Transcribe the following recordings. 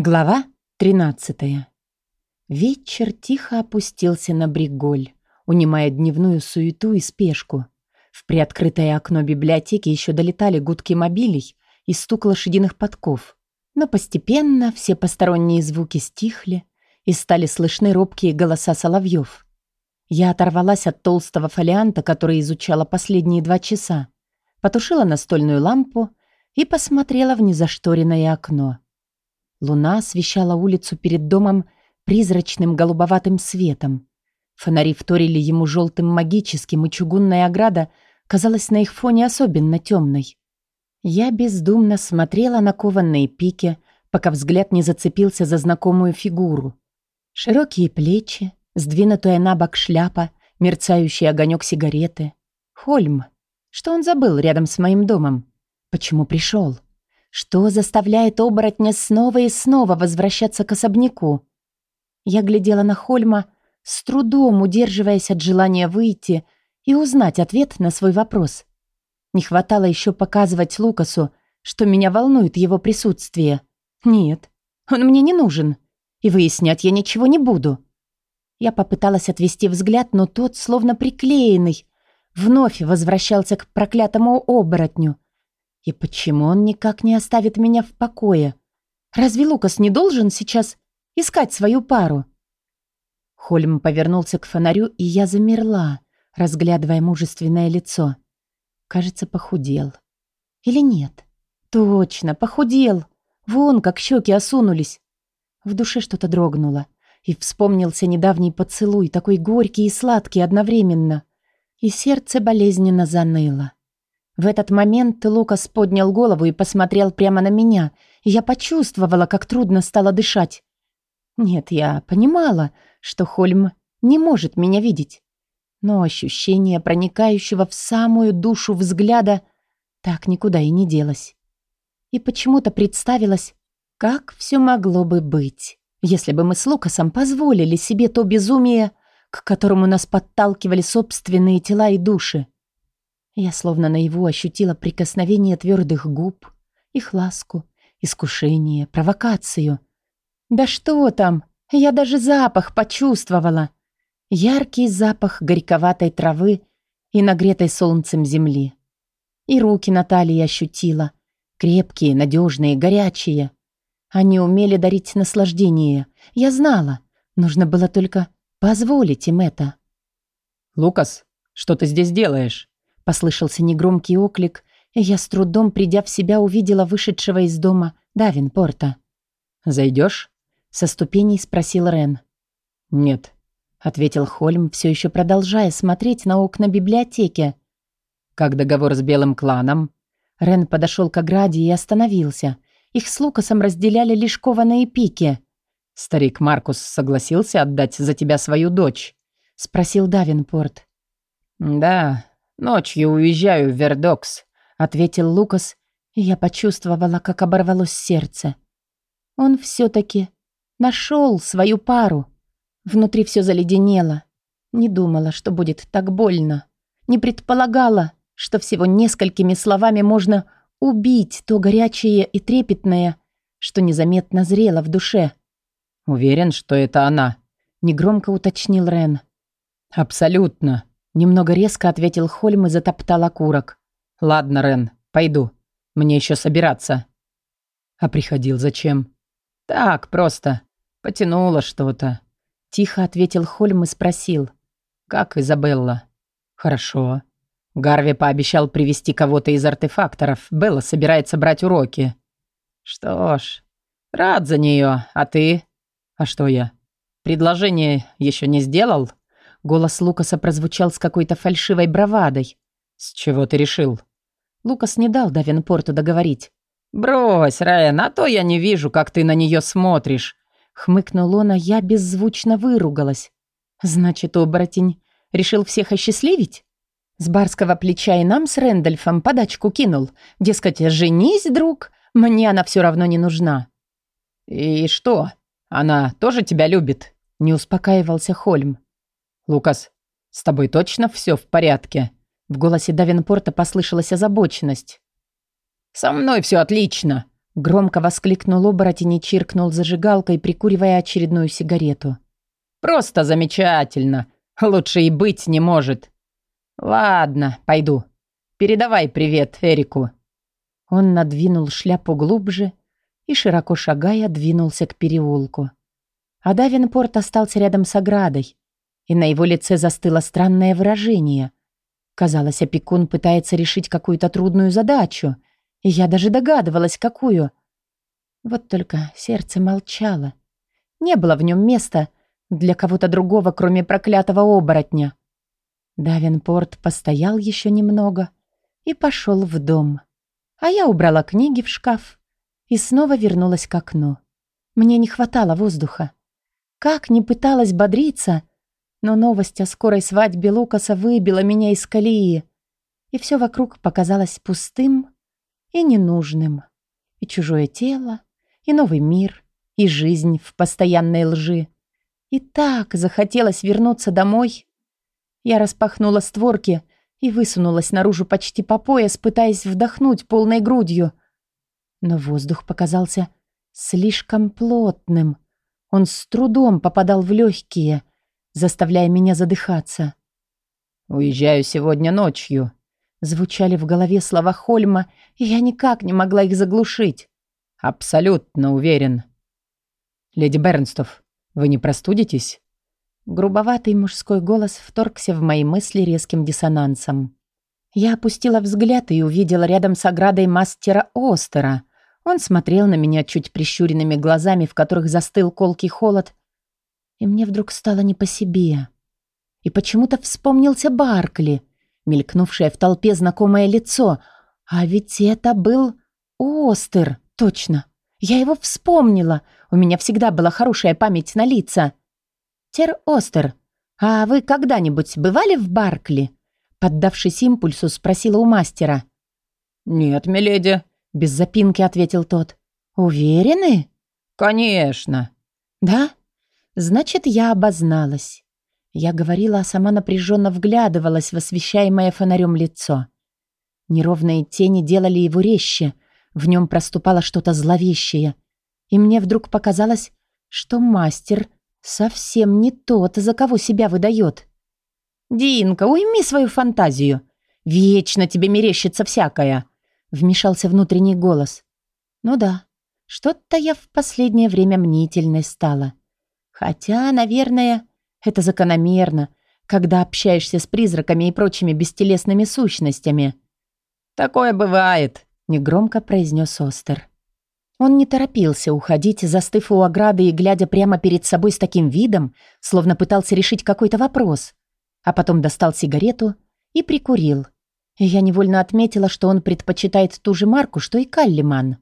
Глава 13. Вечер тихо опустился на бриголь, унимая дневную суету и спешку. В приоткрытое окно библиотеки еще долетали гудки мобилей и стук лошадиных подков. Но постепенно все посторонние звуки стихли и стали слышны робкие голоса соловьев. Я оторвалась от толстого фолианта, который изучала последние два часа, потушила настольную лампу и посмотрела в незашторенное окно. Луна освещала улицу перед домом призрачным голубоватым светом. Фонари вторили ему желтым магическим, и чугунная ограда казалась на их фоне особенно темной. Я бездумно смотрела на кованные пики, пока взгляд не зацепился за знакомую фигуру. Широкие плечи, сдвинутая на бок шляпа, мерцающий огонек сигареты. Хольм. Что он забыл рядом с моим домом? Почему пришел? Что заставляет оборотня снова и снова возвращаться к особняку? Я глядела на Хольма, с трудом удерживаясь от желания выйти и узнать ответ на свой вопрос. Не хватало еще показывать Лукасу, что меня волнует его присутствие. Нет, он мне не нужен, и выяснять я ничего не буду. Я попыталась отвести взгляд, но тот, словно приклеенный, вновь возвращался к проклятому оборотню — и почему он никак не оставит меня в покое? Разве Лукас не должен сейчас искать свою пару? Хольм повернулся к фонарю, и я замерла, разглядывая мужественное лицо. Кажется, похудел. Или нет? Точно, похудел. Вон, как щеки осунулись. В душе что-то дрогнуло, и вспомнился недавний поцелуй, такой горький и сладкий одновременно. И сердце болезненно заныло. В этот момент Лукас поднял голову и посмотрел прямо на меня, я почувствовала, как трудно стало дышать. Нет, я понимала, что Хольм не может меня видеть. Но ощущение проникающего в самую душу взгляда так никуда и не делось. И почему-то представилось, как все могло бы быть, если бы мы с Лукасом позволили себе то безумие, к которому нас подталкивали собственные тела и души. Я словно наяву ощутила прикосновение твердых губ, их ласку, искушение, провокацию. Да что там, я даже запах почувствовала. Яркий запах горьковатой травы и нагретой солнцем земли. И руки Натальи ощутила, крепкие, надежные, горячие. Они умели дарить наслаждение. Я знала, нужно было только позволить им это. «Лукас, что ты здесь делаешь?» Послышался негромкий оклик, и я с трудом, придя в себя, увидела вышедшего из дома Давинпорта. «Зайдешь?» — со ступеней спросил Рен. «Нет», — ответил Хольм, все еще продолжая смотреть на окна библиотеки. «Как договор с Белым кланом?» Рен подошел к ограде и остановился. Их с Лукасом разделяли лишь кованые пики. «Старик Маркус согласился отдать за тебя свою дочь?» — спросил Давинпорт. «Да, «Ночью уезжаю в Вердокс», — ответил Лукас, и я почувствовала, как оборвалось сердце. Он все-таки нашел свою пару. Внутри все заледенело. Не думала, что будет так больно. Не предполагала, что всего несколькими словами можно убить то горячее и трепетное, что незаметно зрело в душе. «Уверен, что это она», — негромко уточнил Рен. «Абсолютно», Немного резко ответил Хольм и затоптал окурок. «Ладно, Рен, пойду. Мне еще собираться». «А приходил зачем?» «Так, просто. Потянуло что-то». Тихо ответил Хольм и спросил. «Как Изабелла?» «Хорошо». Гарви пообещал привести кого-то из артефакторов. Белла собирается брать уроки. «Что ж, рад за нее. А ты?» «А что я?» «Предложение еще не сделал?» Голос Лукаса прозвучал с какой-то фальшивой бравадой. «С чего ты решил?» Лукас не дал Давенпорту договорить. «Брось, Райан, а то я не вижу, как ты на нее смотришь!» Хмыкнул он, а я беззвучно выругалась. «Значит, оборотень решил всех осчастливить?» С барского плеча и нам с Рэндольфом подачку кинул. Дескать, женись, друг, мне она все равно не нужна. «И что? Она тоже тебя любит?» Не успокаивался Хольм. «Лукас, с тобой точно все в порядке?» В голосе Давинпорта послышалась озабоченность. «Со мной все отлично», — Громко воскликнул оборотень и чиркнул зажигалкой, прикуривая очередную сигарету. «Просто замечательно. Лучше и быть не может. Ладно, пойду. Передавай привет Эрику». Он надвинул шляпу глубже и, широко шагая, двинулся к переулку. А Давинпорт остался рядом с оградой, и на его лице застыло странное выражение. Казалось, опекун пытается решить какую-то трудную задачу, и я даже догадывалась, какую. Вот только сердце молчало. Не было в нем места для кого-то другого, кроме проклятого оборотня. Давинпорт постоял еще немного и пошел в дом. А я убрала книги в шкаф и снова вернулась к окну. Мне не хватало воздуха. Как ни пыталась бодриться, но новость о скорой свадьбе Лукаса выбила меня из колеи, и все вокруг показалось пустым и ненужным. И чужое тело, и новый мир, и жизнь в постоянной лжи. И так захотелось вернуться домой. Я распахнула створки и высунулась наружу почти по пояс, пытаясь вдохнуть полной грудью. Но воздух показался слишком плотным. Он с трудом попадал в легкие, заставляя меня задыхаться. «Уезжаю сегодня ночью», — звучали в голове слова Хольма, и я никак не могла их заглушить. «Абсолютно уверен». «Леди Бернстов, вы не простудитесь?» Грубоватый мужской голос вторгся в мои мысли резким диссонансом. Я опустила взгляд и увидела рядом с оградой мастера Остера. Он смотрел на меня чуть прищуренными глазами, в которых застыл колкий холод. И мне вдруг стало не по себе. И почему-то вспомнился Баркли, мелькнувшее в толпе знакомое лицо. А ведь это был Остер, точно. Я его вспомнила. У меня всегда была хорошая память на лица. «Тер Остер, а вы когда-нибудь бывали в Баркли?» Поддавшись импульсу, спросила у мастера. «Нет, миледи», — без запинки ответил тот. «Уверены?» «Конечно». «Да? Значит, я обозналась». Я говорила, а сама напряженно вглядывалась в освещаемое фонарем лицо. Неровные тени делали его резче, в нем проступало что-то зловещее. И мне вдруг показалось, что мастер Совсем не тот, за кого себя выдает. «Динка, уйми свою фантазию. Вечно тебе мерещится всякое», — вмешался внутренний голос. «Ну да, что-то я в последнее время мнительной стала. Хотя, наверное, это закономерно, когда общаешься с призраками и прочими бестелесными сущностями». «Такое бывает», — негромко произнес Остер. Он не торопился уходить, застыв у ограды и глядя прямо перед собой с таким видом, словно пытался решить какой-то вопрос. А потом достал сигарету и прикурил. Я невольно отметила, что он предпочитает ту же марку, что и Каллиман.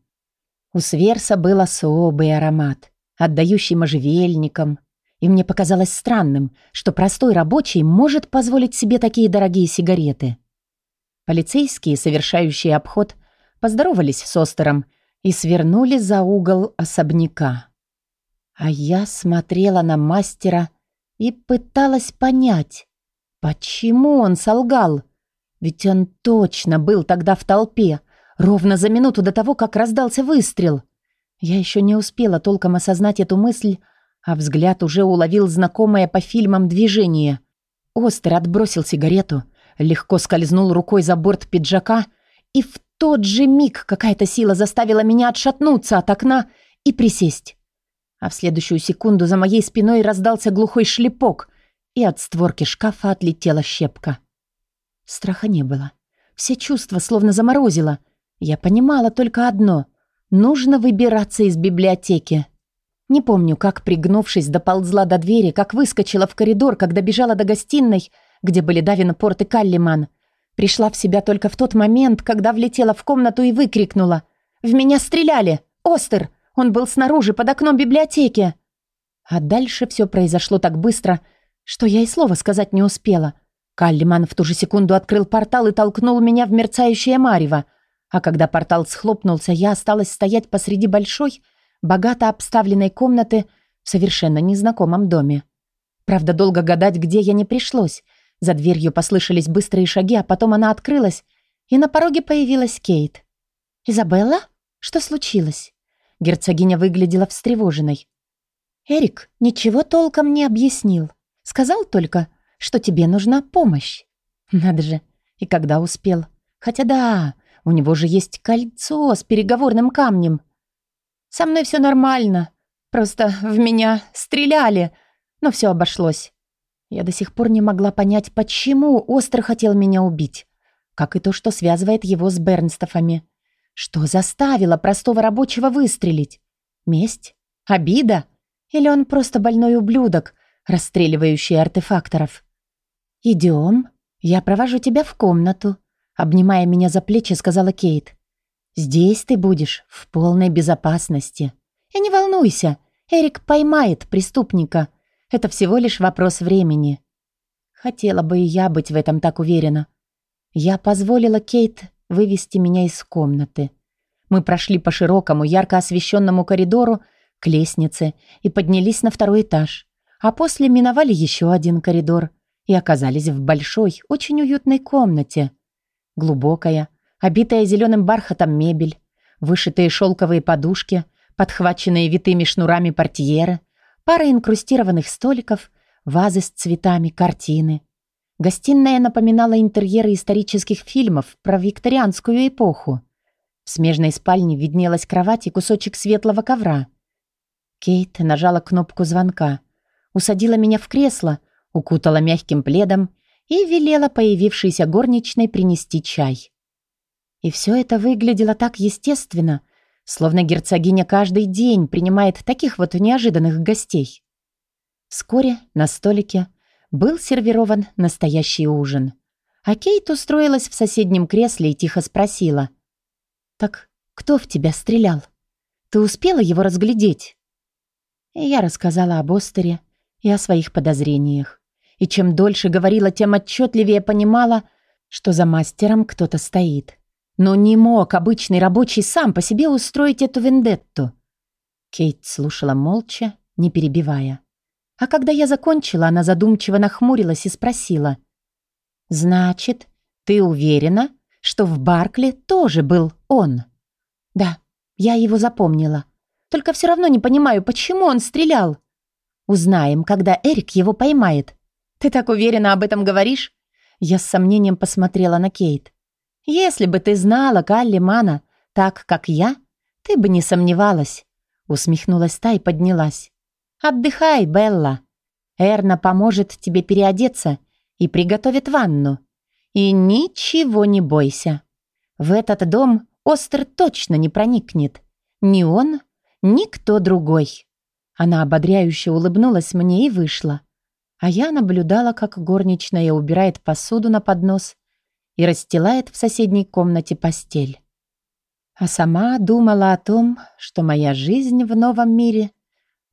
У Сверса был особый аромат, отдающий можжевельникам. И мне показалось странным, что простой рабочий может позволить себе такие дорогие сигареты. Полицейские, совершающие обход, поздоровались с Остером и свернули за угол особняка. А я смотрела на мастера и пыталась понять, почему он солгал. Ведь он точно был тогда в толпе, ровно за минуту до того, как раздался выстрел. Я еще не успела толком осознать эту мысль, а взгляд уже уловил знакомое по фильмам движение. Остер отбросил сигарету, легко скользнул рукой за борт пиджака и в тот же миг какая-то сила заставила меня отшатнуться от окна и присесть. А в следующую секунду за моей спиной раздался глухой шлепок, и от створки шкафа отлетела щепка. Страха не было. Все чувства словно заморозило. Я понимала только одно — нужно выбираться из библиотеки. Не помню, как, пригнувшись, доползла до двери, как выскочила в коридор, когда бежала до гостиной, где были Давинпорт и Каллиман. Пришла в себя только в тот момент, когда влетела в комнату и выкрикнула. «В меня стреляли! Остер! Он был снаружи, под окном библиотеки!» А дальше все произошло так быстро, что я и слова сказать не успела. Каллиман в ту же секунду открыл портал и толкнул меня в мерцающее марево. А когда портал схлопнулся, я осталась стоять посреди большой, богато обставленной комнаты в совершенно незнакомом доме. Правда, долго гадать, где я не пришлось — за дверью послышались быстрые шаги, а потом она открылась, и на пороге появилась Кейт. «Изабелла?» Что случилось?» Герцогиня выглядела встревоженной. «Эрик ничего толком не объяснил. Сказал только, что тебе нужна помощь. Надо же, и когда успел. Хотя да, у него же есть кольцо с переговорным камнем. Со мной все нормально. Просто в меня стреляли, но все обошлось. Я до сих пор не могла понять, почему Остер хотел меня убить. Как и то, что связывает его с Бернстофами. Что заставило простого рабочего выстрелить? Месть? Обида? Или он просто больной ублюдок, расстреливающий артефакторов? «Идем, я провожу тебя в комнату», обнимая меня за плечи, сказала Кейт. «Здесь ты будешь в полной безопасности. И не волнуйся, Эрик поймает преступника. Это всего лишь вопрос времени». Хотела бы и я быть в этом так уверена. Я позволила Кейт вывести меня из комнаты. Мы прошли по широкому, ярко освещенному коридору к лестнице и поднялись на второй этаж, а после миновали еще один коридор и оказались в большой, очень уютной комнате. Глубокая, обитая зеленым бархатом мебель, вышитые шелковые подушки, подхваченные витыми шнурами портьеры, пара инкрустированных столиков, вазы с цветами, картины. Гостиная напоминала интерьеры исторических фильмов про викторианскую эпоху. В смежной спальне виднелась кровать и кусочек светлого ковра. Кейт нажала кнопку звонка, усадила меня в кресло, укутала мягким пледом и велела появившейся горничной принести чай. И все это выглядело так естественно, словно герцогиня каждый день принимает таких вот неожиданных гостей. Вскоре на столике был сервирован настоящий ужин. А Кейт устроилась в соседнем кресле и тихо спросила. «Так кто в тебя стрелял? Ты успела его разглядеть?» И я рассказала об Остере и о своих подозрениях. И чем дольше говорила, тем отчетливее понимала, что за мастером кто-то стоит. Но не мог обычный рабочий сам по себе устроить эту вендетту. Кейт слушала молча, не перебивая. А когда я закончила, она задумчиво нахмурилась и спросила. «Значит, ты уверена, что в Баркле тоже был он?» «Да, я его запомнила. Только все равно не понимаю, почему он стрелял. Узнаем, когда Эрик его поймает. Ты так уверенно об этом говоришь?» Я с сомнением посмотрела на Кейт. «Если бы ты знала Калли Мана так, как я, ты бы не сомневалась», усмехнулась та и поднялась. «Отдыхай, Белла. Эрна поможет тебе переодеться и приготовит ванну. И ничего не бойся. В этот дом Остер точно не проникнет. Ни он, ни кто другой». Она ободряюще улыбнулась мне и вышла. А я наблюдала, как горничная убирает посуду на поднос и расстилает в соседней комнате постель. А сама думала о том, что моя жизнь в новом мире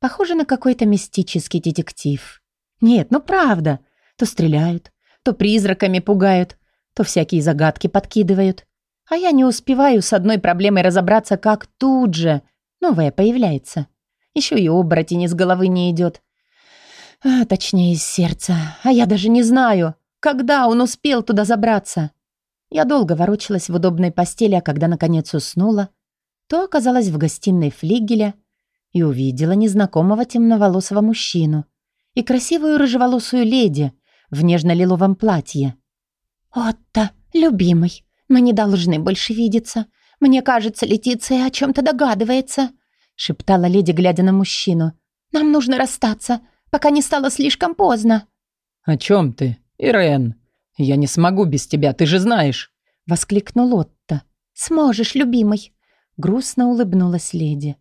Похоже на какой-то мистический детектив. Нет, ну правда. То стреляют, то призраками пугают, то всякие загадки подкидывают. А я не успеваю с одной проблемой разобраться, как тут же новая появляется. Еще и оборотень из головы не идет. А, точнее, из сердца. А я даже не знаю, когда он успел туда забраться. Я долго ворочалась в удобной постели, а когда наконец уснула, то оказалась в гостиной флигеля и увидела незнакомого темноволосого мужчину и красивую рыжеволосую леди в нежно-лиловом платье. «Отто, любимый, мы не должны больше видеться. Мне кажется, Летиция о чем-то догадывается», шептала леди, глядя на мужчину. «Нам нужно расстаться, пока не стало слишком поздно». «О чем ты, Ирен? Я не смогу без тебя, ты же знаешь!» Воскликнул Отто. «Сможешь, любимый!» Грустно улыбнулась леди.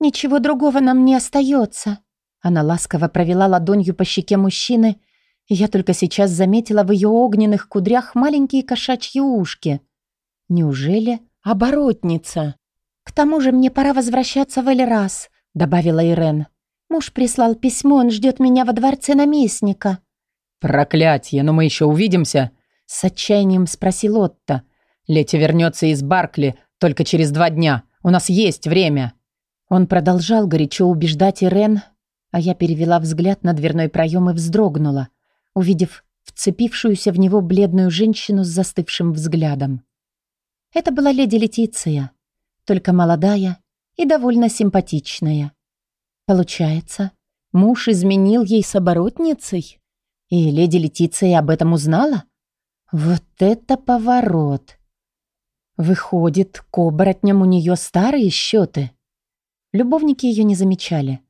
«Ничего другого нам не остается». Она ласково провела ладонью по щеке мужчины, и я только сейчас заметила в ее огненных кудрях маленькие кошачьи ушки. Неужели оборотница? «К тому же мне пора возвращаться в Эльрас», — добавила Ирен. «Муж прислал письмо, он ждет меня во дворце наместника». «Проклятье, но мы еще увидимся?» — с отчаянием спросил Отто. «Лети вернется из Баркли только через два дня. У нас есть время». Он продолжал горячо убеждать Ирен, а я перевела взгляд на дверной проем и вздрогнула, увидев вцепившуюся в него бледную женщину с застывшим взглядом. Это была леди Летиция, только молодая и довольно симпатичная. Получается, муж изменил ей с оборотницей? И леди Летиция об этом узнала? Вот это поворот! Выходит, к оборотням у нее старые счеты. Любовники ее не замечали,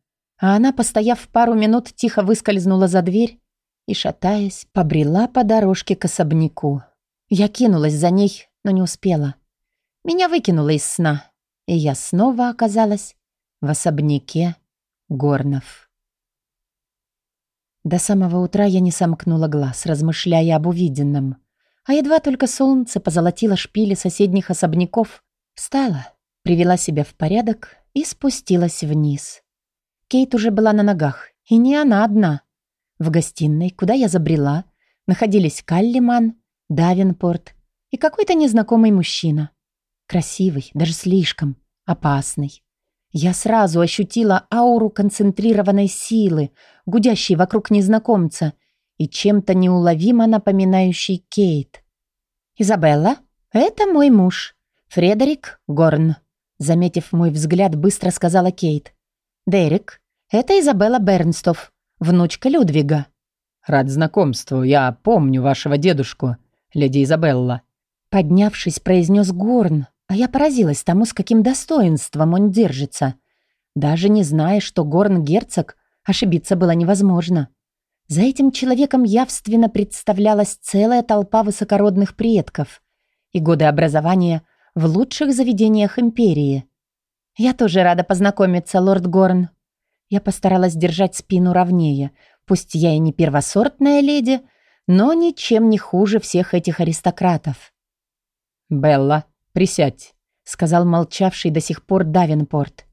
а она, постояв пару минут, тихо выскользнула за дверь и, шатаясь, побрела по дорожке к особняку. Я кинулась за ней, но не успела. Меня выкинуло из сна, и я снова оказалась в особняке Горнов. До самого утра я не сомкнула глаз, размышляя об увиденном. А едва только солнце позолотило шпили соседних особняков, встала, привела себя в порядок и спустилась вниз. Кейт уже была на ногах, и не она одна. В гостиной, куда я забрела, находились Каллиман, Давинпорт и какой-то незнакомый мужчина. Красивый, даже слишком, опасный. Я сразу ощутила ауру концентрированной силы, гудящей вокруг незнакомца и чем-то неуловимо напоминающей Кейт. «Изабелла, это мой муж, Фредерик Горн», заметив мой взгляд, быстро сказала Кейт. «Дерек, это Изабелла Бернстов, внучка Людвига». «Рад знакомству. Я помню вашего дедушку, леди Изабелла». Поднявшись, произнес Горн, а я поразилась тому, с каким достоинством он держится. Даже не зная, что Горн герцог, ошибиться было невозможно. За этим человеком явственно представлялась целая толпа высокородных предков и годы образования в лучших заведениях империи. «Я тоже рада познакомиться, лорд Горн», я постаралась держать спину ровнее. Пусть я и не первосортная леди, но ничем не хуже всех этих аристократов. «Белла, присядь», — сказал молчавший до сих пор Давинпорт.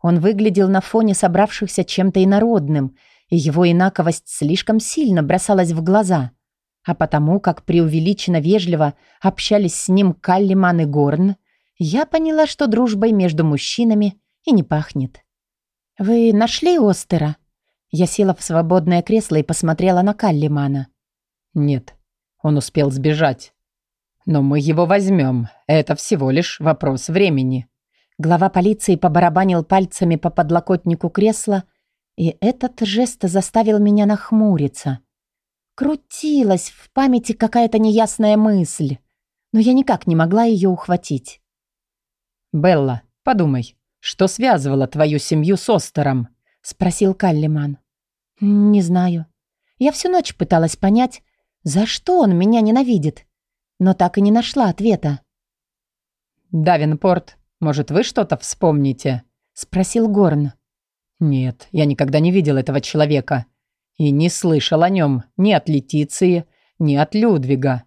Он выглядел на фоне собравшихся чем-то инородным, и его инаковость слишком сильно бросалась в глаза. А потому, как преувеличенно вежливо общались с ним Каллиман и Горн, я поняла, что дружбой между мужчинами и не пахнет. «Вы нашли Остера?» Я села в свободное кресло и посмотрела на Каллимана. «Нет, он успел сбежать. Но мы его возьмем. Это всего лишь вопрос времени». Глава полиции побарабанил пальцами по подлокотнику кресла, и этот жест заставил меня нахмуриться. Крутилась в памяти какая-то неясная мысль, но я никак не могла ее ухватить. «Белла, подумай, что связывало твою семью с Остером?» — спросил Каллиман. «Не знаю. Я всю ночь пыталась понять, за что он меня ненавидит, но так и не нашла ответа». «Давинпорт, может, вы что-то вспомните?» — спросил Горн. «Нет, я никогда не видел этого человека и не слышал о нем ни от Летиции, ни от Людвига».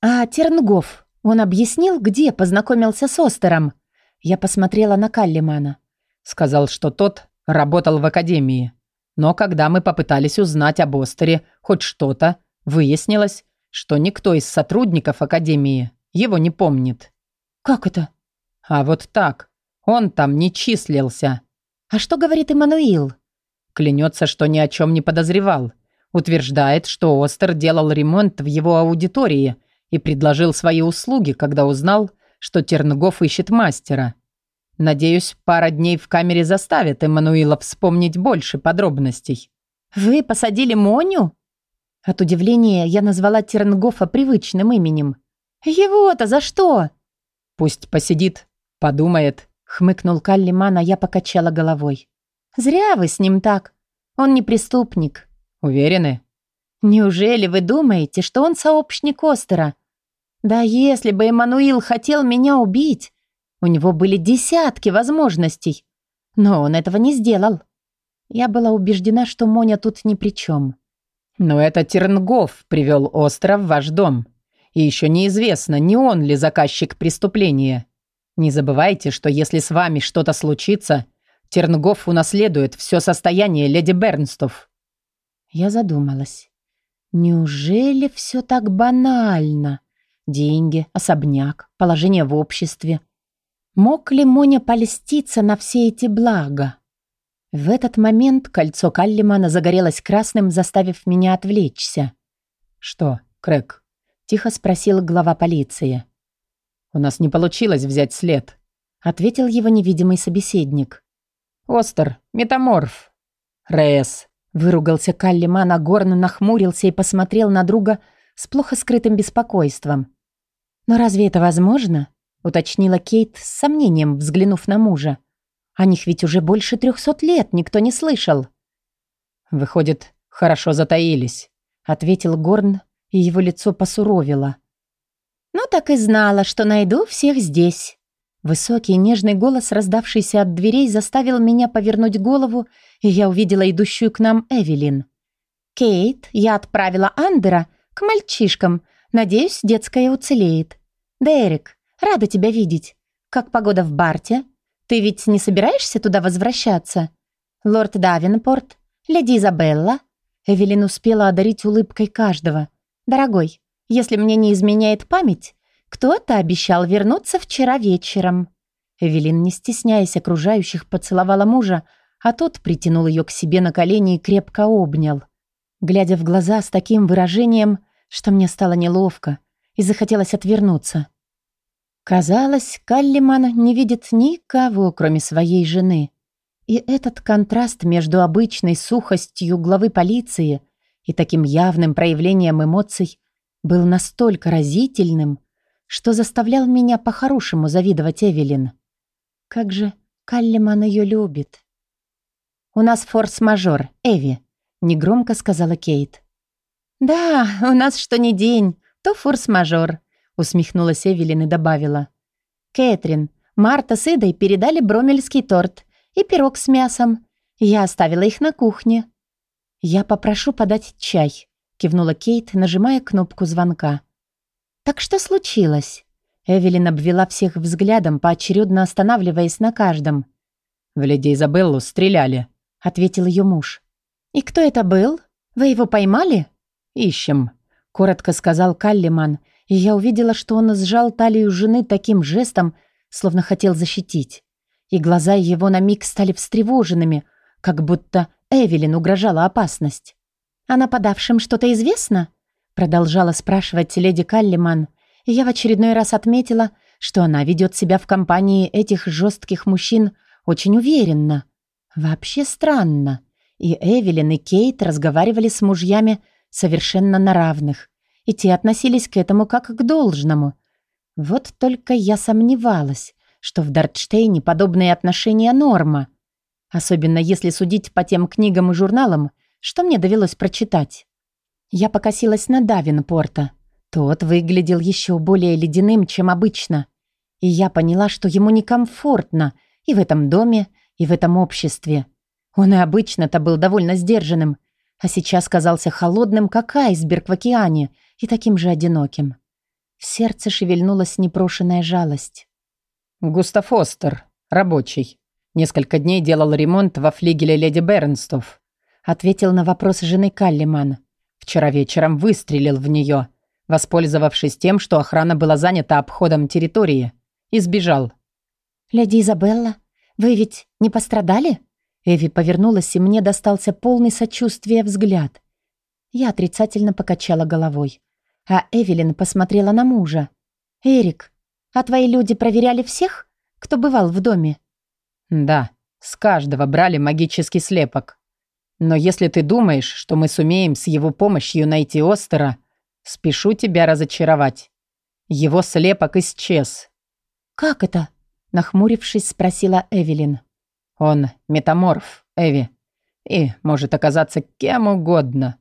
«А Тернгоф, он объяснил, где познакомился с Остером?» Я посмотрела на Каллимана. Сказал, что тот работал в академии. Но когда мы попытались узнать об Остере хоть что-то, выяснилось, что никто из сотрудников академии его не помнит. «Как это?» «А вот так. Он там не числился». «А что говорит Эммануил?» Клянется, что ни о чем не подозревал. Утверждает, что Остер делал ремонт в его аудитории и предложил свои услуги, когда узнал, что Тернгоф ищет мастера. Надеюсь, пара дней в камере заставит Эммануила вспомнить больше подробностей. «Вы посадили Моню?» От удивления я назвала Тернгофа привычным именем. «Его-то за что?» «Пусть посидит, подумает», — хмыкнул Каллиман, а я покачала головой. «Зря вы с ним так. Он не преступник». «Уверены?» «Неужели вы думаете, что он сообщник Остера? Да если бы Эммануил хотел меня убить, у него были десятки возможностей. Но он этого не сделал. Я была убеждена, что Моня тут ни при чем. Но это Тернгов привел остров в ваш дом. И еще неизвестно, не он ли заказчик преступления. Не забывайте, что если с вами что-то случится, Тернгов унаследует все состояние леди Бернстов. Я задумалась. Неужели все так банально? Деньги, особняк, положение в обществе. Мог ли Моня польститься на все эти блага? В этот момент кольцо Каллимана загорелось красным, заставив меня отвлечься. «Что, Крэк?» — тихо спросил глава полиции. «У нас не получилось взять след. ответил его невидимый собеседник. «Остер, метаморф». «Рейс», — выругался Каллиман, а Горн нахмурился и посмотрел на друга с плохо скрытым беспокойством. «Но разве это возможно?» — уточнила Кейт с сомнением, взглянув на мужа. «О них ведь уже больше трехсот лет никто не слышал». «Выходит, хорошо затаились», — ответил Горн, и его лицо посуровило. «Ну так и знала, что найду всех здесь». Высокий нежный голос, раздавшийся от дверей, заставил меня повернуть голову, и я увидела идущую к нам Эвелин. «Кейт, я отправила Андера к мальчишкам. Надеюсь, детская уцелеет. Дерек, рада тебя видеть. Как погода в Барте? Ты ведь не собираешься туда возвращаться? Лорд Давинпорт, леди Изабелла?» Эвелин успела одарить улыбкой каждого. «Дорогой, если мне не изменяет память, кто-то обещал вернуться вчера вечером». Эвелин, не стесняясь окружающих, поцеловала мужа, а тот притянул ее к себе на колени и крепко обнял. Глядя в глаза с таким выражением, что мне стало неловко и захотелось отвернуться. Казалось, Каллиман не видит никого, кроме своей жены. И этот контраст между обычной сухостью главы полиции и таким явным проявлением эмоций был настолько разительным, что заставлял меня по-хорошему завидовать Эвелин. Как же Каллиман ее любит. «У нас форс-мажор, Эви», — негромко сказала Кейт. «Да, у нас что ни день, то форс-мажор», — усмехнулась Эвелин и добавила. «Кэтрин, Марта с Идой передали бромельский торт и пирог с мясом. Я оставила их на кухне». «Я попрошу подать чай», — кивнула Кейт, нажимая кнопку звонка. «Так что случилось?» Эвелин обвела всех взглядом, поочередно останавливаясь на каждом. «В леди Изабеллу стреляли», — ответил ее муж. «И кто это был? Вы его поймали?» «Ищем», — коротко сказал Каллиман, и я увидела, что он сжал талию жены таким жестом, словно хотел защитить. И глаза его на миг стали встревоженными, как будто Эвелин угрожала опасность. «А нападавшим что-то известно?» Продолжала спрашивать леди Каллиман, и я в очередной раз отметила, что она ведет себя в компании этих жестких мужчин очень уверенно. Вообще странно. И Эвелин, и Кейт разговаривали с мужьями совершенно на равных, и те относились к этому как к должному. Вот только я сомневалась, что в Дартштейне подобные отношения норма, особенно если судить по тем книгам и журналам, что мне довелось прочитать. Я покосилась на Давинпорта. Тот выглядел еще более ледяным, чем обычно. И я поняла, что ему некомфортно и в этом доме, и в этом обществе. Он и обычно-то был довольно сдержанным, а сейчас казался холодным, как айсберг в океане, и таким же одиноким. В сердце шевельнулась непрошенная жалость. «Густав Остер, рабочий. Несколько дней делал ремонт во флигеле леди Бернстов», ответил на вопрос жены Каллиман. Вчера вечером выстрелил в нее, воспользовавшись тем, что охрана была занята обходом территории, и сбежал. «Леди Изабелла, вы ведь не пострадали?» Эви повернулась, и мне достался полный сочувствия взгляд. Я отрицательно покачала головой. А Эвелин посмотрела на мужа. «Эрик, а твои люди проверяли всех, кто бывал в доме?» «Да, с каждого брали магический слепок. Но если ты думаешь, что мы сумеем с его помощью найти Остера, спешу тебя разочаровать. Его слепок исчез». «Как это?» – нахмурившись, спросила Эвелин. «Он метаморф, Эви, и может оказаться кем угодно.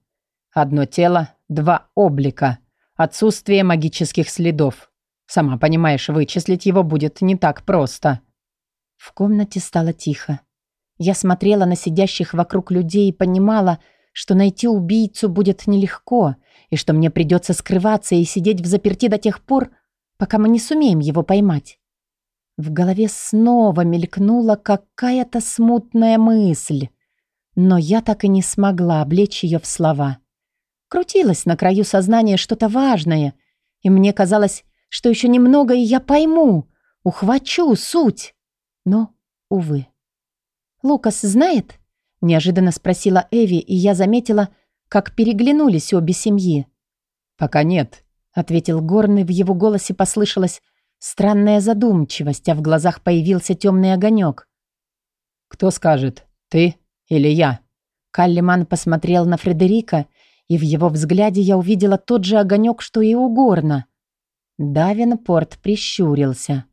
Одно тело, два облика, отсутствие магических следов. Сама понимаешь, вычислить его будет не так просто». В комнате стало тихо. Я смотрела на сидящих вокруг людей и понимала, что найти убийцу будет нелегко, и что мне придется скрываться и сидеть в заперти до тех пор, пока мы не сумеем его поймать. В голове снова мелькнула какая-то смутная мысль, но я так и не смогла облечь ее в слова. Крутилось на краю сознания что-то важное, и мне казалось, что еще немного, и я пойму, ухвачу суть. Но, увы. «Лукас знает?» – неожиданно спросила Эви, и я заметила, как переглянулись обе семьи. «Пока нет», – ответил Горный, в его голосе послышалось Странная задумчивость, а в глазах появился темный огонек. «Кто скажет, ты или я?» Каллиман посмотрел на Фредерика, и в его взгляде я увидела тот же огонек, что и у Горна. Давинпорт прищурился.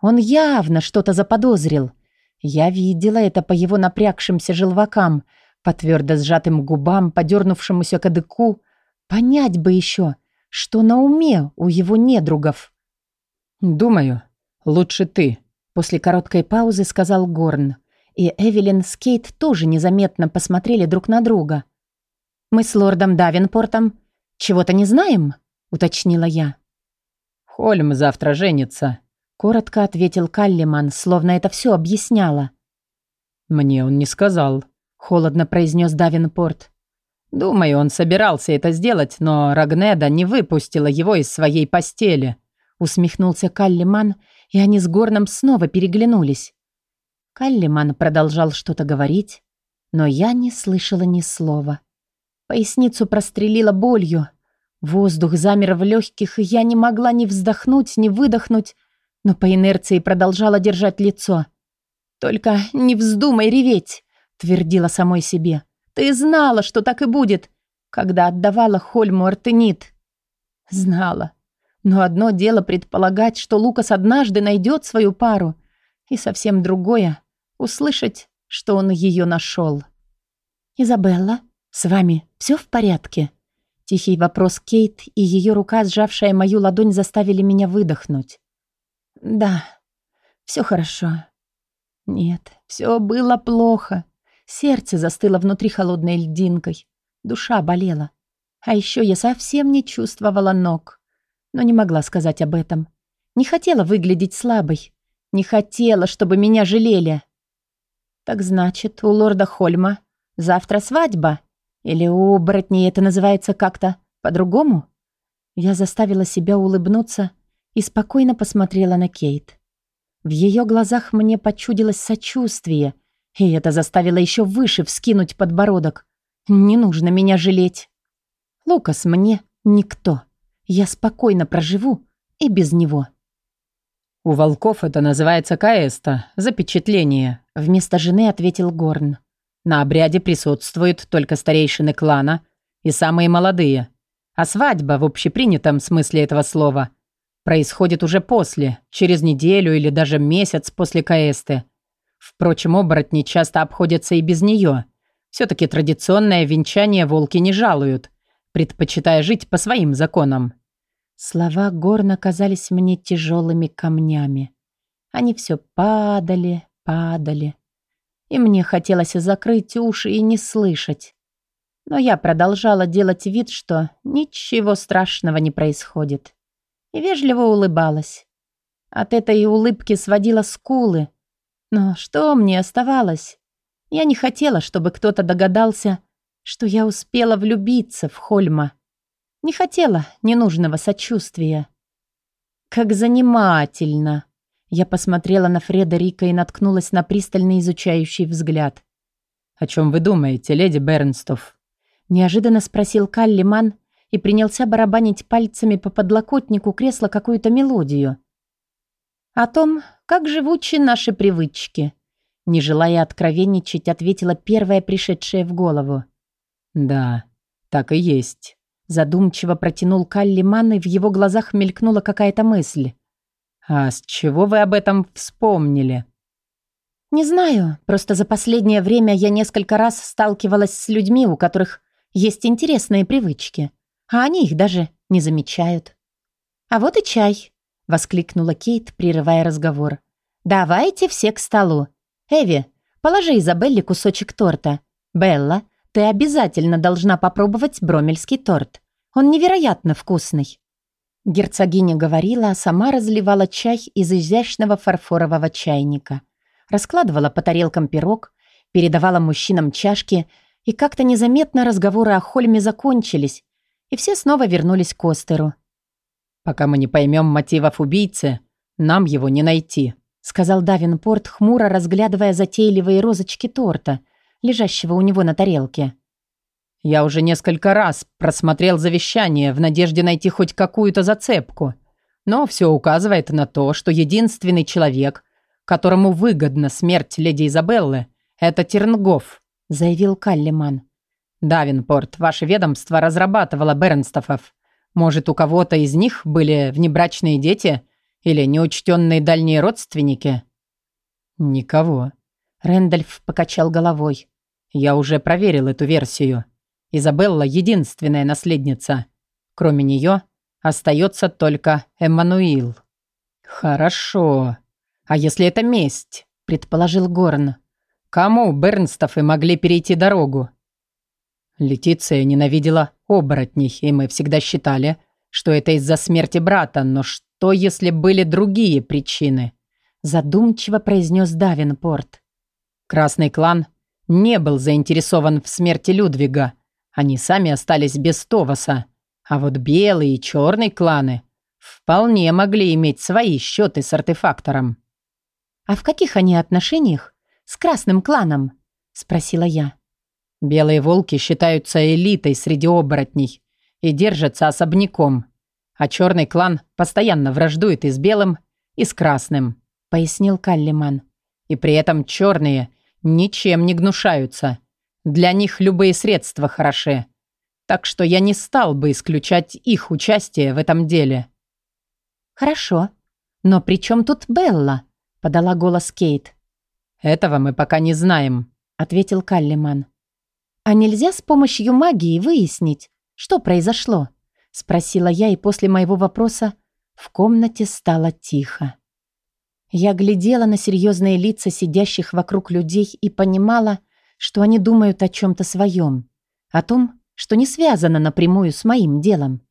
Он явно что-то заподозрил. Я видела это по его напрягшимся желвакам, по твердо сжатым губам, подернувшемуся кадыку. Понять бы еще, что на уме у его недругов. «Думаю, лучше ты», — после короткой паузы сказал Горн. И Эвелин с Кейт тоже незаметно посмотрели друг на друга. «Мы с лордом Давинпортом чего-то не знаем?» — уточнила я. «Хольм завтра женится», — коротко ответил Каллиман, словно это все объясняло. «Мне он не сказал», — холодно произнес Давинпорт. «Думаю, он собирался это сделать, но Рагнеда не выпустила его из своей постели», — усмехнулся Каллиман, и они с Горном снова переглянулись. Каллиман продолжал что-то говорить, но я не слышала ни слова. Поясницу прострелила болью. Воздух замер в легких, и я не могла ни вздохнуть, ни выдохнуть, но по инерции продолжала держать лицо. «Только не вздумай реветь», — твердила самой себе. «Ты знала, что так и будет, когда отдавала Хольму артенит». Знала. Но одно дело предполагать, что Лукас однажды найдет свою пару, и совсем другое услышать, что он ее нашел. «Изабелла, с вами все в порядке?» Тихий вопрос Кейт и ее рука, сжавшая мою ладонь, заставили меня выдохнуть. «Да, все хорошо». «Нет, все было плохо. Сердце застыло внутри холодной льдинкой. Душа болела. А еще я совсем не чувствовала ног. Но не могла сказать об этом. Не хотела выглядеть слабой. Не хотела, чтобы меня жалели. «Так значит, у лорда Хольма завтра свадьба? Или у оборотней это называется как-то по-другому?» Я заставила себя улыбнуться и спокойно посмотрела на Кейт. В ее глазах мне почудилось сочувствие, и это заставило еще выше вскинуть подбородок. «Не нужно меня жалеть. Лукас мне никто. Я спокойно проживу и без него». «У волков это называется каэста, запечатление», — вместо жены ответил Горн. «На обряде присутствуют только старейшины клана и самые молодые. А свадьба в общепринятом смысле этого слова происходит уже после, через неделю или даже месяц после каэсты. Впрочем, оборотни часто обходятся и без нее. Все-таки традиционное венчание волки не жалуют, предпочитая жить по своим законам». Слова Горна казались мне тяжелыми камнями. Они все падали, падали. И мне хотелось закрыть уши и не слышать. Но я продолжала делать вид, что ничего страшного не происходит. И вежливо улыбалась. От этой улыбки сводила скулы. Но что мне оставалось? Я не хотела, чтобы кто-то догадался, что я успела влюбиться в Хольма. Не хотела ненужного сочувствия. Как занимательно. Я посмотрела на Фредерика и наткнулась на пристальный изучающий взгляд. «О чем вы думаете, леди Бернстов?» Неожиданно спросил Каллиман и принялся барабанить пальцами по подлокотнику кресла какую-то мелодию. «О том, как живучи наши привычки», не желая откровенничать, ответила первая пришедшая в голову. «Да, так и есть», Задумчиво протянул Калли Ман, и в его глазах мелькнула какая-то мысль. «А с чего вы об этом вспомнили?» «Не знаю. Просто за последнее время я несколько раз сталкивалась с людьми, у которых есть интересные привычки, а они их даже не замечают». «А вот и чай», — воскликнула Кейт, прерывая разговор. «Давайте все к столу. Эви, положи Изабелле кусочек торта. Белла, ты обязательно должна попробовать бромельский торт. Он невероятно вкусный». Герцогиня говорила, а сама разливала чай из изящного фарфорового чайника. Раскладывала по тарелкам пирог, передавала мужчинам чашки, и как-то незаметно разговоры о Хольме закончились, и все снова вернулись к Остеру. «Пока мы не поймем мотивов убийцы, нам его не найти», сказал Давинпорт, хмуро разглядывая затейливые розочки торта – лежащего у него на тарелке. «Я уже несколько раз просмотрел завещание в надежде найти хоть какую-то зацепку, Но все указывает на то, что единственный человек, которому выгодна смерть леди Изабеллы, это Тернгоф, заявил Каллиман. Давинпорт, ваше ведомство разрабатывало Бернстофов. Может, у кого-то из них были внебрачные дети или неучтенные дальние родственники? Никого. Рэндальф покачал головой. Я уже проверил эту версию. Изабелла единственная наследница. Кроме нее остается только Эммануил. Хорошо. А если это месть? Предположил Горн. Кому Бернстофы могли перейти дорогу? Летиция ненавидела оборотней, и мы всегда считали, что это из-за смерти брата, но что, если были другие причины? Задумчиво произнес Давинпорт. Красный клан не был заинтересован в смерти Людвига. Они сами остались без Товаса. А вот белый и черный кланы вполне могли иметь свои счеты с артефактором. «А в каких они отношениях с красным кланом?» – спросила я. Белые волки считаются элитой среди оборотней и держатся особняком, а черный клан постоянно враждует и с белым, и с красным, пояснил Каллиман. И при этом черные ничем не гнушаются. Для них любые средства хороши. Так что я не стал бы исключать их участие в этом деле. Хорошо. Но при чем тут Белла? подала голос Кейт. Этого мы пока не знаем, ответил Каллиман. «А нельзя с помощью магии выяснить, что произошло?» — спросила я, и после моего вопроса в комнате стало тихо. Я глядела на серьезные лица сидящих вокруг людей и понимала, что они думают о чем-то своем, о том, что не связано напрямую с моим делом.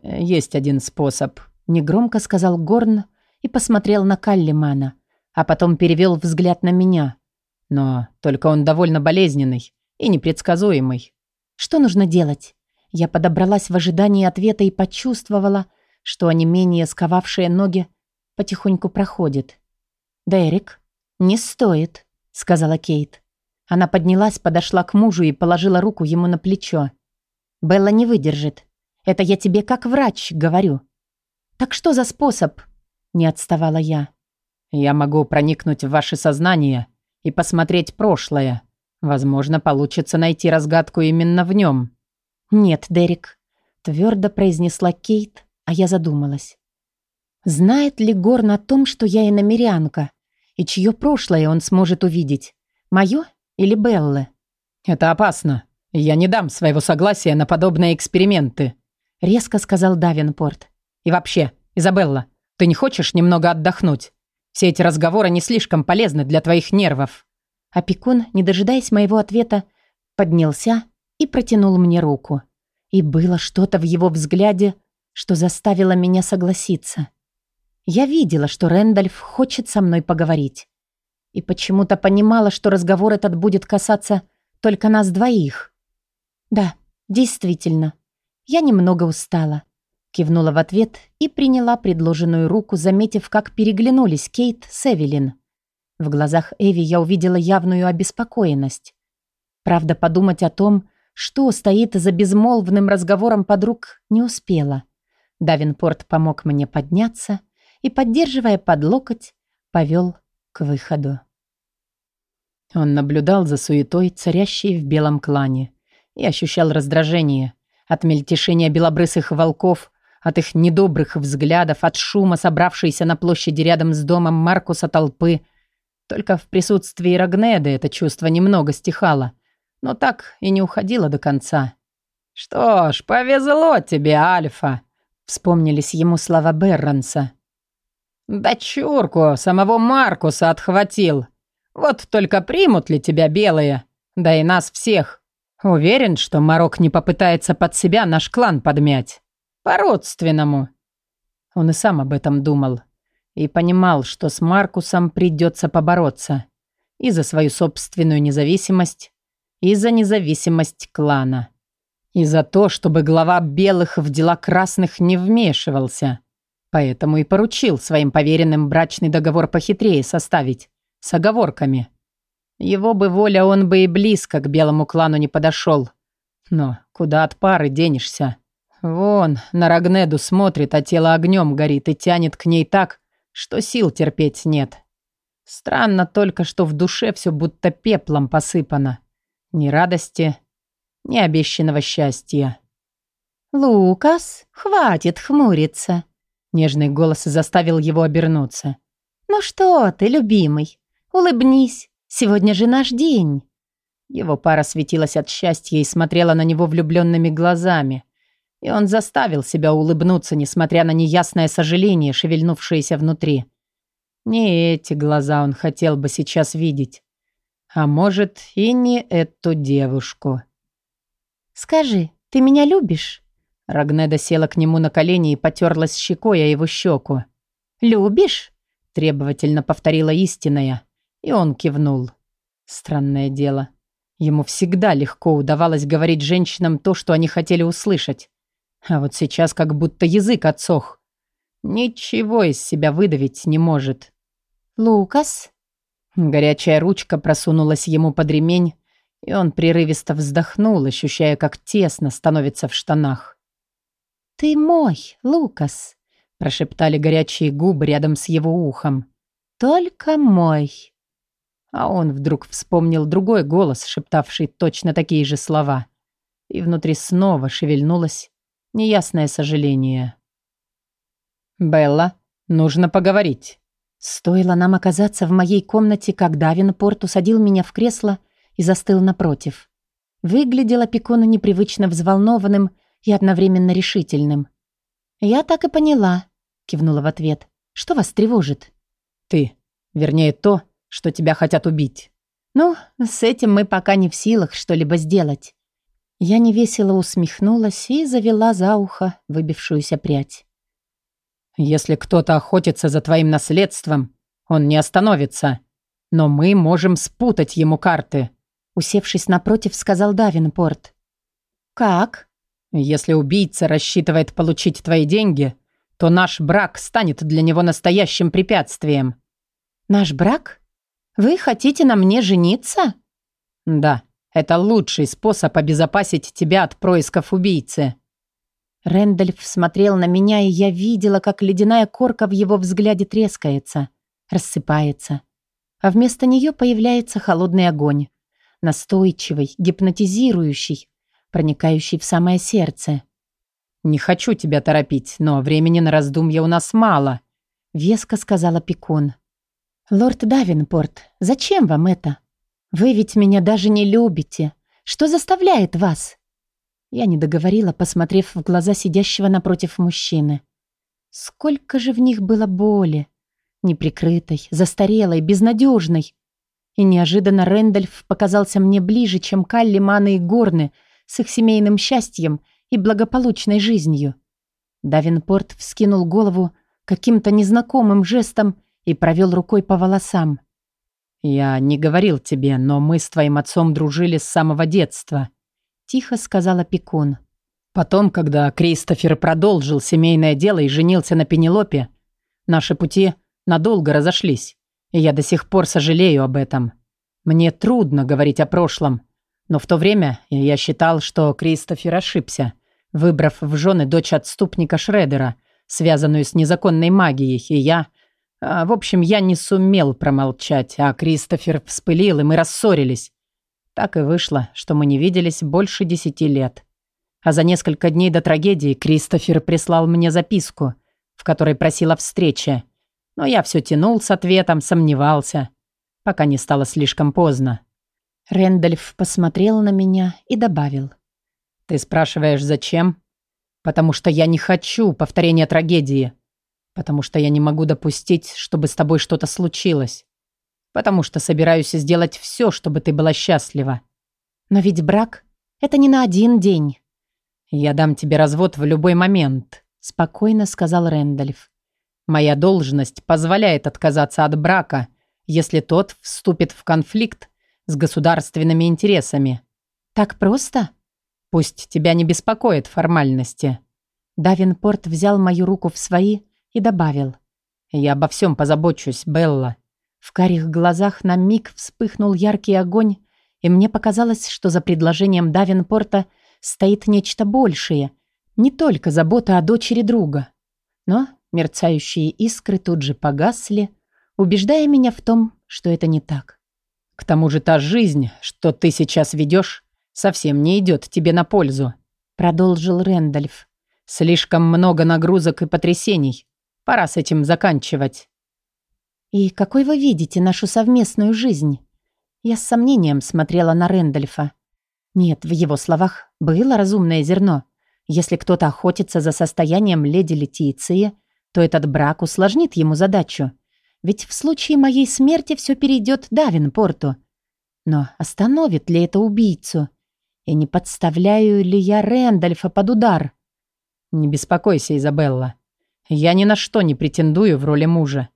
«Есть один способ», — негромко сказал Горн и посмотрел на Каллимана, а потом перевел взгляд на меня. «Но только он довольно болезненный и непредсказуемый. Что нужно делать? Я подобралась в ожидании ответа и почувствовала, что они менее сковавшие ноги потихоньку проходят. «Дерек, не стоит», — сказала Кейт. Она поднялась, подошла к мужу и положила руку ему на плечо. «Белла не выдержит. Это я тебе как врач говорю». «Так что за способ?» — не отставала я. «Я могу проникнуть в ваше сознание и посмотреть прошлое», Возможно, получится найти разгадку именно в нем. «Нет, Дерек», — твердо произнесла Кейт, а я задумалась. «Знает ли Горн о том, что я иномерянка, и чье прошлое он сможет увидеть? Мое или Беллы?» «Это опасно. Я не дам своего согласия на подобные эксперименты», — резко сказал Давинпорт. «И вообще, Изабелла, ты не хочешь немного отдохнуть? Все эти разговоры не слишком полезны для твоих нервов». Опекун, не дожидаясь моего ответа, поднялся и протянул мне руку. И было что-то в его взгляде, что заставило меня согласиться. Я видела, что Рэндальф хочет со мной поговорить. И почему-то понимала, что разговор этот будет касаться только нас двоих. «Да, действительно, я немного устала», — кивнула в ответ и приняла предложенную руку, заметив, как переглянулись Кейт с Эвелин. В глазах Эви я увидела явную обеспокоенность. Правда, подумать о том, что стоит за безмолвным разговором подруг, не успела. Давинпорт помог мне подняться и, поддерживая под локоть, повел к выходу. Он наблюдал за суетой, царящей в белом клане, и ощущал раздражение от мельтешения белобрысых волков, от их недобрых взглядов, от шума, собравшейся на площади рядом с домом Маркуса толпы, только в присутствии Рагнеды это чувство немного стихало, но так и не уходило до конца. «Что ж, повезло тебе, Альфа!» — вспомнились ему слова Берранса. «Дочурку самого Маркуса отхватил. Вот только примут ли тебя белые, да и нас всех. Уверен, что Марок не попытается под себя наш клан подмять. По-родственному». Он и сам об этом думал и понимал, что с Маркусом придется побороться и за свою собственную независимость, и за независимость клана. И за то, чтобы глава белых в дела красных не вмешивался. Поэтому и поручил своим поверенным брачный договор похитрее составить, с оговорками. Его бы воля, он бы и близко к белому клану не подошел. Но куда от пары денешься? Вон, на Рагнеду смотрит, а тело огнем горит и тянет к ней так, что сил терпеть нет. Странно только, что в душе все будто пеплом посыпано. Ни радости, ни обещанного счастья. «Лукас, хватит хмуриться!» Нежный голос заставил его обернуться. «Ну что ты, любимый, улыбнись, сегодня же наш день!» Его пара светилась от счастья и смотрела на него влюбленными глазами. И он заставил себя улыбнуться, несмотря на неясное сожаление, шевельнувшееся внутри. Не эти глаза он хотел бы сейчас видеть. А может, и не эту девушку. «Скажи, ты меня любишь?» Рагнеда села к нему на колени и потерлась щекой о его щеку. «Любишь?» – требовательно повторила истинная. И он кивнул. Странное дело. Ему всегда легко удавалось говорить женщинам то, что они хотели услышать. А вот сейчас как будто язык отсох. Ничего из себя выдавить не может. «Лукас?» Горячая ручка просунулась ему под ремень, и он прерывисто вздохнул, ощущая, как тесно становится в штанах. «Ты мой, Лукас», — прошептали горячие губы рядом с его ухом. «Только мой». А он вдруг вспомнил другой голос, шептавший точно такие же слова. И внутри снова шевельнулось неясное сожаление. «Белла, нужно поговорить». Стоило нам оказаться в моей комнате, как Давинпорт усадил меня в кресло и застыл напротив. Выглядел опекун непривычно взволнованным и одновременно решительным. «Я так и поняла», — кивнула в ответ. «Что вас тревожит?» «Ты. Вернее, то, что тебя хотят убить». «Ну, с этим мы пока не в силах что-либо сделать». Я невесело усмехнулась и завела за ухо выбившуюся прядь. «Если кто-то охотится за твоим наследством, он не остановится. Но мы можем спутать ему карты», усевшись напротив, сказал Давинпорт. «Как?» Если убийца рассчитывает получить твои деньги, то наш брак станет для него настоящим препятствием». «Наш брак? Вы хотите на мне жениться?» «Да, это лучший способ обезопасить тебя от происков убийцы». Рэндальф смотрел на меня, и я видела, как ледяная корка в его взгляде трескается, рассыпается. А вместо нее появляется холодный огонь. Настойчивый, гипнотизирующий, проникающий в самое сердце. «Не хочу тебя торопить, но времени на раздумья у нас мало», — веско сказала Пикун. «Лорд Давинпорт, зачем вам это? Вы ведь меня даже не любите. Что заставляет вас?» Я не договорила, посмотрев в глаза сидящего напротив мужчины. Сколько же в них было боли. Неприкрытой, застарелой, безнадежной. И неожиданно Рэндальф показался мне ближе, чем Калли, Маны и Горны — с их семейным счастьем и благополучной жизнью. Давинпорт вскинул голову каким-то незнакомым жестом и провел рукой по волосам. «Я не говорил тебе, но мы с твоим отцом дружили с самого детства», — тихо сказала Пекун. «Потом, когда Кристофер продолжил семейное дело и женился на Пенелопе, наши пути надолго разошлись, и я до сих пор сожалею об этом. Мне трудно говорить о прошлом, но в то время я считал, что Кристофер ошибся, выбрав в жены дочь отступника Шредера, связанную с незаконной магией, и я... А, в общем, я не сумел промолчать, а Кристофер вспылил, и мы рассорились. Так и вышло, что мы не виделись больше десяти лет. А за несколько дней до трагедии Кристофер прислал мне записку, в которой просил о встрече. Но я все тянул с ответом, сомневался, пока не стало слишком поздно. Рэндальф посмотрел на меня и добавил. «Ты спрашиваешь, зачем? Потому что я не хочу повторения трагедии. Потому что я не могу допустить, чтобы с тобой что-то случилось. Потому что собираюсь сделать все, чтобы ты была счастлива. Но ведь брак — это не на один день». «Я дам тебе развод в любой момент», — спокойно сказал Рэндальф. «Моя должность позволяет отказаться от брака, если тот вступит в конфликт с государственными интересами. Так просто? Пусть тебя не беспокоят формальности. Давинпорт взял мою руку в свои и добавил. Я обо всем позабочусь, Белла. В карих глазах на миг вспыхнул яркий огонь, и мне показалось, что за предложением Давинпорта стоит нечто большее, Не только забота о дочери друга. Но мерцающие искры тут же погасли, убеждая меня в том, что это не так. К тому же та жизнь, что ты сейчас ведешь, совсем не идет тебе на пользу, продолжил Рэндальф. Слишком много нагрузок и потрясений. Пора с этим заканчивать. И какой вы видите нашу совместную жизнь? Я с сомнением смотрела на Рэндальфа. Нет, в его словах было разумное зерно. Если кто-то охотится за состоянием леди Летиции, то этот брак усложнит ему задачу. Ведь в случае моей смерти все перейдет Давинпорту. Но остановит ли это убийцу? И не подставляю ли я Рэндальфа под удар? Не беспокойся, Изабелла. Я ни на что не претендую в роли мужа.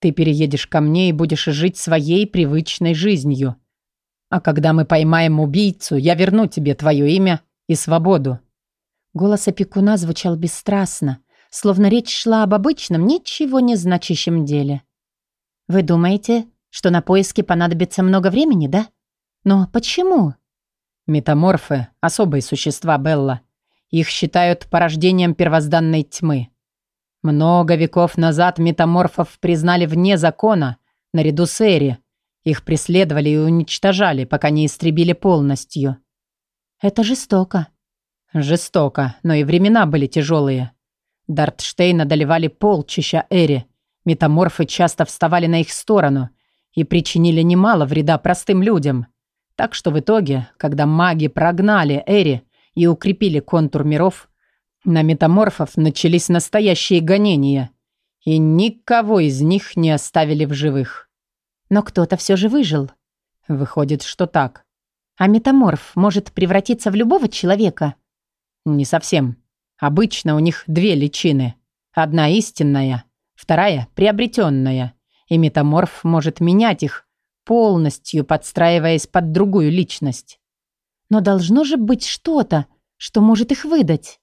Ты переедешь ко мне и будешь жить своей привычной жизнью. А когда мы поймаем убийцу, я верну тебе твое имя и свободу». Голос опекуна звучал бесстрастно, словно речь шла об обычном, ничего не значащем деле. «Вы думаете, что на поиски понадобится много времени, да? Но почему?» «Метаморфы — особые существа, Белла. Их считают порождением первозданной тьмы. Много веков назад метаморфов признали вне закона, наряду с Эри. Их преследовали и уничтожали, пока не истребили полностью. Это жестоко. Жестоко, но и времена были тяжелые. Дартштейн одолевали полчища Эри. Метаморфы часто вставали на их сторону и причинили немало вреда простым людям. Так что в итоге, когда маги прогнали Эри и укрепили контур миров, на метаморфов начались настоящие гонения, и никого из них не оставили в живых. Но кто-то все же выжил. Выходит, что так. А метаморф может превратиться в любого человека? Не совсем. Обычно у них две личины. Одна истинная, вторая приобретенная. И метаморф может менять их, полностью подстраиваясь под другую личность. Но должно же быть что-то, что может их выдать.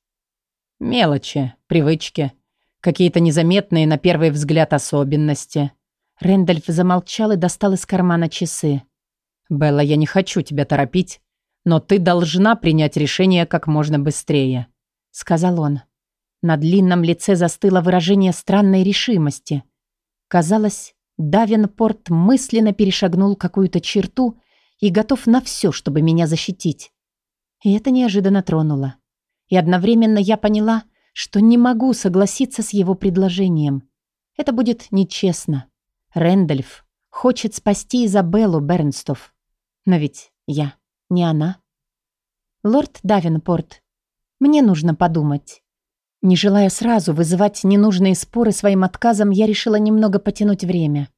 Мелочи, привычки, какие-то незаметные на первый взгляд особенности. Рэндальф замолчал и достал из кармана часы. «Белла, я не хочу тебя торопить, но ты должна принять решение как можно быстрее», — сказал он. На длинном лице застыло выражение странной решимости. Казалось, Давенпорт мысленно перешагнул какую-то черту и готов на все, чтобы меня защитить. И это неожиданно тронуло. И одновременно я поняла, что не могу согласиться с его предложением. Это будет нечестно. Рэндальф хочет спасти Изабеллу Бернстов. Но ведь я не она. Лорд Давинпорт, мне нужно подумать. Не желая сразу вызывать ненужные споры своим отказом, я решила немного потянуть время.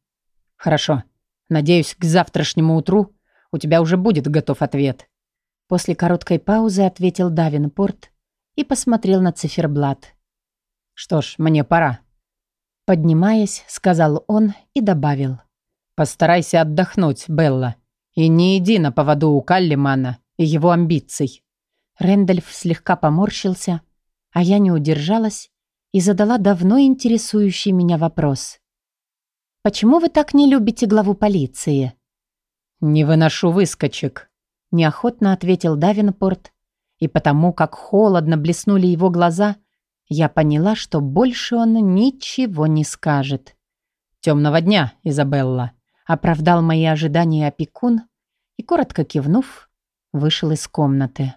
Хорошо. Надеюсь, к завтрашнему утру у тебя уже будет готов ответ. После короткой паузы ответил Давинпорт и посмотрел на циферблат. Что ж, мне пора. Поднимаясь, сказал он и добавил. «Постарайся отдохнуть, Белла, и не иди на поводу у Каллимана и его амбиций». Рэндальф слегка поморщился, а я не удержалась и задала давно интересующий меня вопрос. «Почему вы так не любите главу полиции?» «Не выношу выскочек», — неохотно ответил Давинпорт, и потому, как холодно блеснули его глаза, я поняла, что больше он ничего не скажет. «Темного дня, Изабелла», — оправдал мои ожидания опекун и, коротко кивнув, вышел из комнаты.